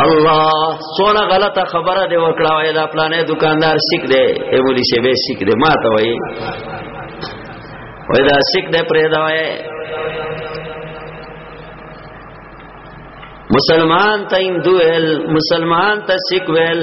الله سونه غلطه خبره دی وکړه وای دا پلانې دکاندار سیک دی ای بولی شه به سیک دی ما ته وای وای دا سیک دی پرې دا وای مسلمان ته هندو ویل مسلمان ته سیک ویل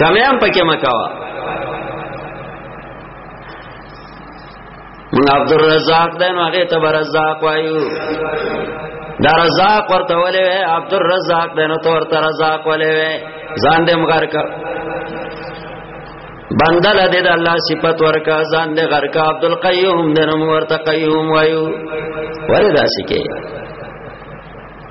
کمی هم پکې مکوا من عبد الرزاق دین هغه ته برزاق وایو دا رزاق ورته ولې وې عبد الرزاق دین ته ورته رزاق ولې وې ځان دې مغر کا بندل دې د الله صفات ورکا ځان دې غر کا عبد القیوم دین ورته قیوم وایو وردا سکے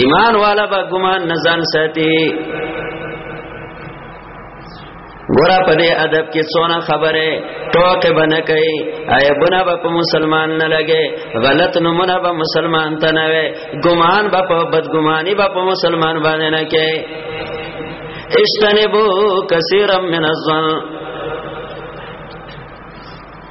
ایمان والا با ګمان نه ځان ساتي ګورا په دې ادب کې څونه خبره ټوکه بنه کوي عیبونه به په مسلمان نه لګي غلط نمونه به مسلمان ته نه وي ګمان به په بدګماني به په مسلمان باندې نه کوي اجتنبو کثیرا من الظن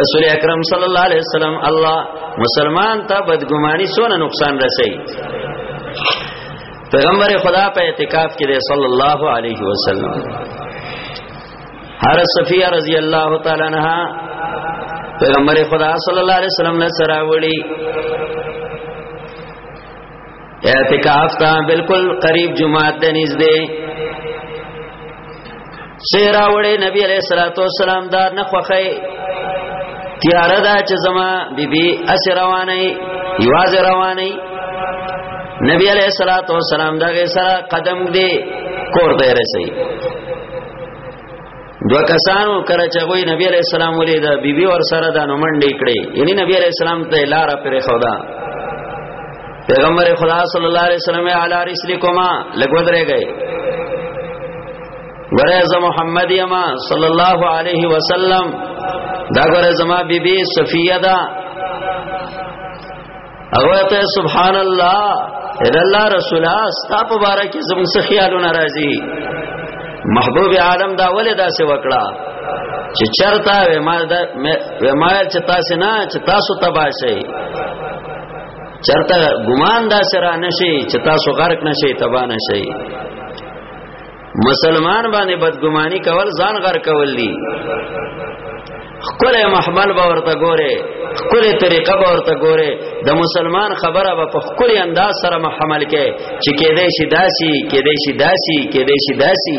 رسول اکرم صلی الله علیه وسلم الله مسلمان ته بدګماني سونه نقصان رسي پیغمبر خدا په اعتکاف کې دی صلی الله علیه وسلم هر صفیه رضی الله تعالی عنها پیغمبر خدا صلی الله علیه وسلم نه سره وړي اعتکاف تا بالکل قریب جمعه ته نږدې سیرا وړې نبی علیہ الصلوۃ والسلام دا نه خوخی تیار دا چې زما بیبي اس روانه یواز روانه نبی علیہ الصلوۃ والسلام دا سره قدم دې کور ته رسي دو کسانو کله چې غوی نبی علیہ السلام ولید بیبي ور سره د نومنډې کړې یعنی نبی علیہ السلام ته لار پر خدا پیغمبر خدا صلی الله علیه وسلم علی رسلکما لګودرې گئے ورز محمد یما صلی الله علیه وسلم دا ګره زما بیبي صفیه ده هغه ته سبحان الله اذ الله رسول استا په بارا کې زموږ څه خیالونه راځي محبوب عالم دا ولې داسې وکړه چې چرتا و ما دا و ما چې تاسو نه چې تاسو تبا شي چرتا ګمان دا سره نشي چې تاسو غرق نشي تبا نشي مسلمان باندې بدګماني کول ځان غر کول دي خپل محمل به ورته ګوره خپل طریقه به ورته ګوره د مسلمان خبره به په خپل انداز سره محمل کې چې کې دې شي داسي کې دې شي داسي کې دې شي داسي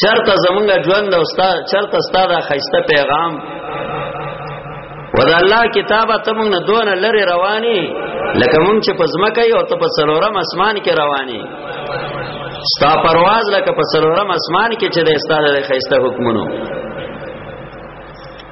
چرته زمونږ ژوند او ستا چرته ستا دا خیسته پیغام ودا الله کتابه ته مونږ نه دون لری رواني لکه مونږ چې په ځمکه یو ته په سلورم اسمان کې رواني ستا پرواز لکه په سلورم اسمان کې چې د استاد د خیسته حکمونو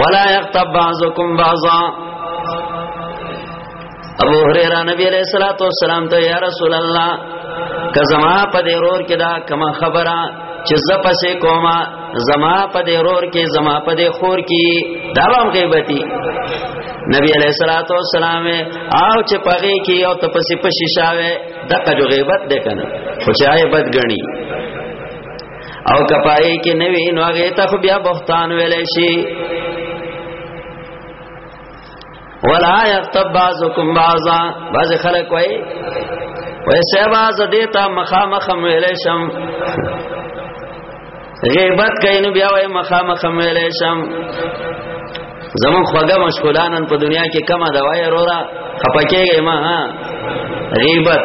ولا یغتب بعضکم بعضا ابو هريره نبی عليه الصلاه والسلام ته یا رسول الله که زما په دې رور کې دا کما خبره چې ز پسې کوما زما په دې رور کې زما په دې خور کې دا هم غیبتی نبی علیہ الصلوۃ والسلام او چې پغې کې او ته پسې پشي شاوه دغه جو غیبت ده کنه خو چې غیبت غني او کپای کې نوی نو هغه ته خو بیا بهتان ویل شي ولا یغتب بعضکم بعضا بعض خلک وای وای سبا زدیتا مخامخ ویل شم غیبت کین بیا وای مخامخ ویل شم زمون خوګه مشغولانن په دنیا کې کم دا وای رورا خپکیږي ما غیبت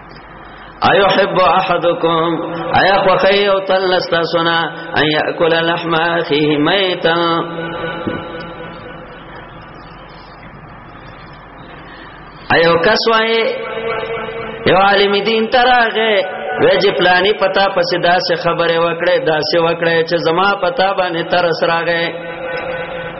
ایو حب احدکم ایا خوخی او تل لستا سنا ان یاکل لحم اخیه میتا ایو کس وای یو عالم دین تراغه وجه پلانی پتا پس داسې خبره وکړه داسې وکړه چې زما پتا باندې تر سراغه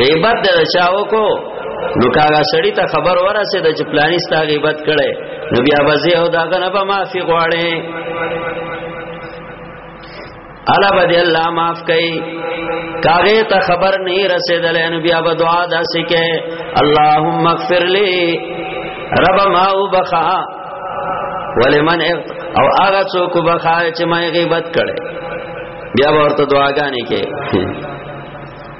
غیبت د چاو کو نو کاغه سړی ته خبر ورسه د چپلانی ستا غیبت کړي نو بیا بځه او داغه نه به معافي غواړي الا بده الله معاف کړي کاغه ته خبر نه رسیدل نو بیا به دعا داسې کې اللهم اغفر لي رب ما وبخا ولمن او هغه څوک وبخا چې ما غیبت کړي بیا ورته دعاګانې کې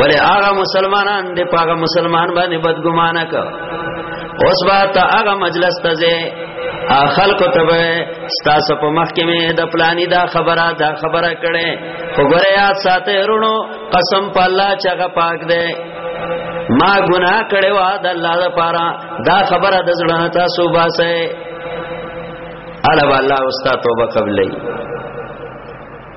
ولی هغه مسلمانان دی په هغه مسلمان باندې بدګمانه کا اوس با ته هغه مجلس ته ځې خلق ته به ستاسو په مخ کې مې د پلاني دا خبره دا خبره کړي وګوره یاد ساته رونو قسم په الله چې هغه پاک دی ما ګناه کړي وا د الله لپاره دا خبره د زړه تاسو باسه الا الله استاد توبه قبلې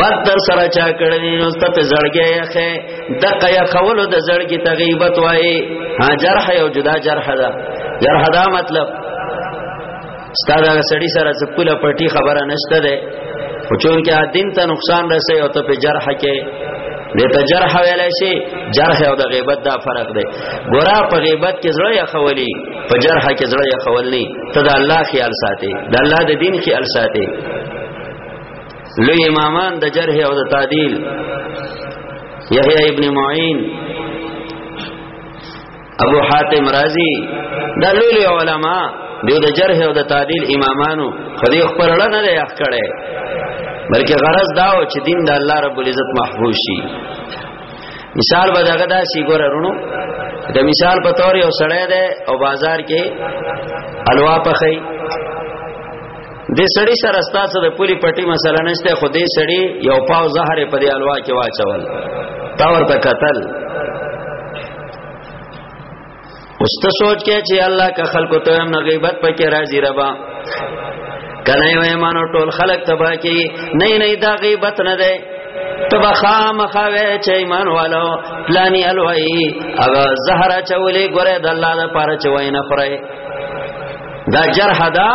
بد در سره چا کړی نو ست زړګي یخه د قیا خولو د زړګي تغیبت وای ها جرح یو جدا جرح ده جرح دا مطلب ستاره سړی سره څپله پټي خبره نشته ده او چون کې دین ته نقصان رسي او ته په جرح کې دته جرح ویل شي جرح او د غیبت دا فرق دی ګورا په غیبت کې زړه یا خولي په جرح کې زړه یا خولني ته د الله خیال ساتي د الله د دین خیال ساتي لوی امامان د جرح او د تعدیل یحیی ابن معین ابو حاتم رازی دا لوی لوی علما دیو د جرح او د تعدیل امامانو خو دې خپل لړنه نه یخ کړي بلکې غرض دا و چې دین د الله رب العزت محفوظ شي مثال به دغه دا شي ګور ورونو د مثال په تور یو سړی دی او بازار کې الوا پخې دې سړی سره ستاسو د پوری پټي مسله نشته خو دې سړی یو پاو زهر په دې الوا کې واچول تا ورته قتل اوس ته سوچ کې چې الله کا خلکو ته هم غیبت پکې راځي ربا کنه یو ایمانو ټول خلک تبا کې نه نه دا غیبت نه ده تبا خامخا وی چې ایمان والو پلانی الوی هغه زهره چولې ګره د الله د پاره چوي نه خورای دا جرح دا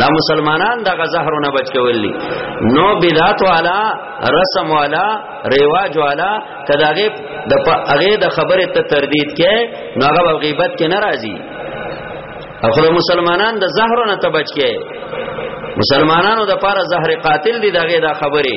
دا مسلمانان دا غزهرو نه بچ کولی نو بدعت والا رسم والا ریواج والا کداغه د هغه د خبره ته تردید کې نو هغه غیبت کې ناراضي اخر مسلمانان د زهرو نه ته بچ کې مسلمانانو د پاره زهر قاتل دی دغه دا خبره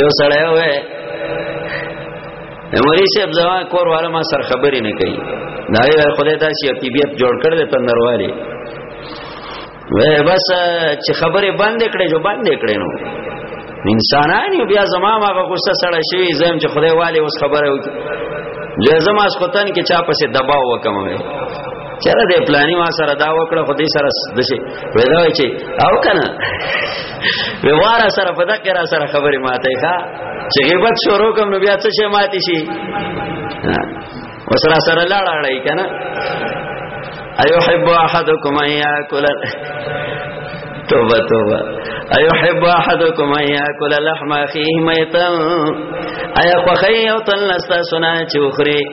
یو سړی وې امری صاحب زما کور والا ما سر خبرې نه کوي دا یو خدای داسې طبيعت جوړ کړل ته نروالي وې بس چې خبرې بند کړې جو بند کړې نو انسانان یو بیا زما ما غوسه سره شوی زم چې خدای والي اوس خبره وکړي زما اس کوتن کې چا پسې دباو وکم وې چیرې دې پلاني ما سره دا وکړه خو دې سره دشي وې دا چې او کنه ویوارا سره په دغه را سره خبرې ماته ښا چې غیبت شروع کوم نو بیا څه شي ماتي شي وسره سره لاړ اړای کنه ايحب احدكم ان ياكل توبه توبه ايحب احدكم ان ياكل لحم اخيه ميتا ايا خوخي او تلستا سنا چوخري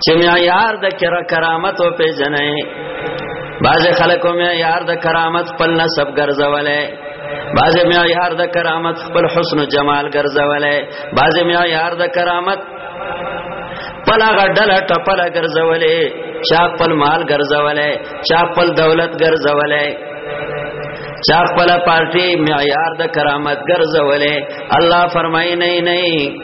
چې معیار د کرامت او پیژنې بعض خلکو معیار د کرامت خپل نسب ګرځولې بعض معیار د کرامت خپل حسن او جمال ګرځولې بعض معیار د کرامت پلا غډل ټپل ګرځولې چا خپل مال ګرځولې چا خپل دولت ګرځولې چا خپل پارټي معیار د کرامت ګرځولې الله فرمای نه نه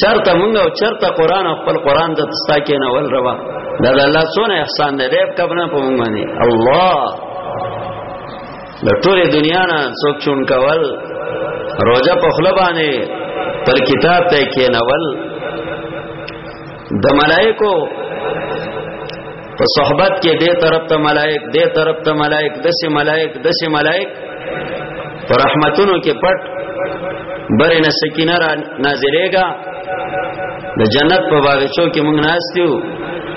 چرته مونږ او چرته قران او خپل قران د تستا کې نه ول روا دا د الله څونه احسان دی ریب کبنه په مونږ باندې الله د ټوله دنیا نه څوک چون کول روزه په خپل باندې پر کتاب ته کې نه ول د ملائکو په صحبت کې دې طرف ته ملائک دې طرف ته ملائک دسه ملائک دسه ملائک پر رحمتونو کې پټ برې نه سکینه را نازلېګا د جنت په باغچو کې موږ ناشتیو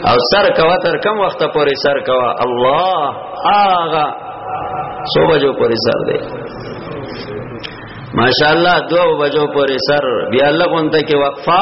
او سر کوا تر کم وخت پورې سر کوا الله آغا سو بجو پورې سر دی ماشاءالله دو بجو پورې سر بیا لغون ته کې وقفه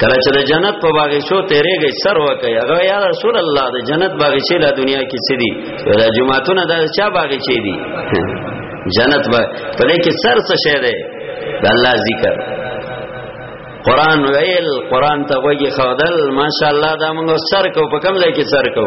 کله چې د جنت په باغچو تیرېږي سر وکي هغه یا رسول الله د جنت باغچې لا دنیا کې څه دي دا جمعهتونه دا چا باغچې دي جنت با په دې کې سر څه شه ده د الله ذکر قران ویل قران ته وږي خودل ماشاءالله دا موږ سر کو په کوم ځای کې سر کو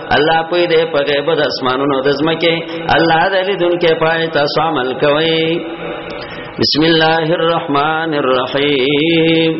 الله پوی دې په غیب د اسمانونو د زمکه الله دې لیدونکو پای تاسو عمل کوئ بسم الله الرحمن الرحیم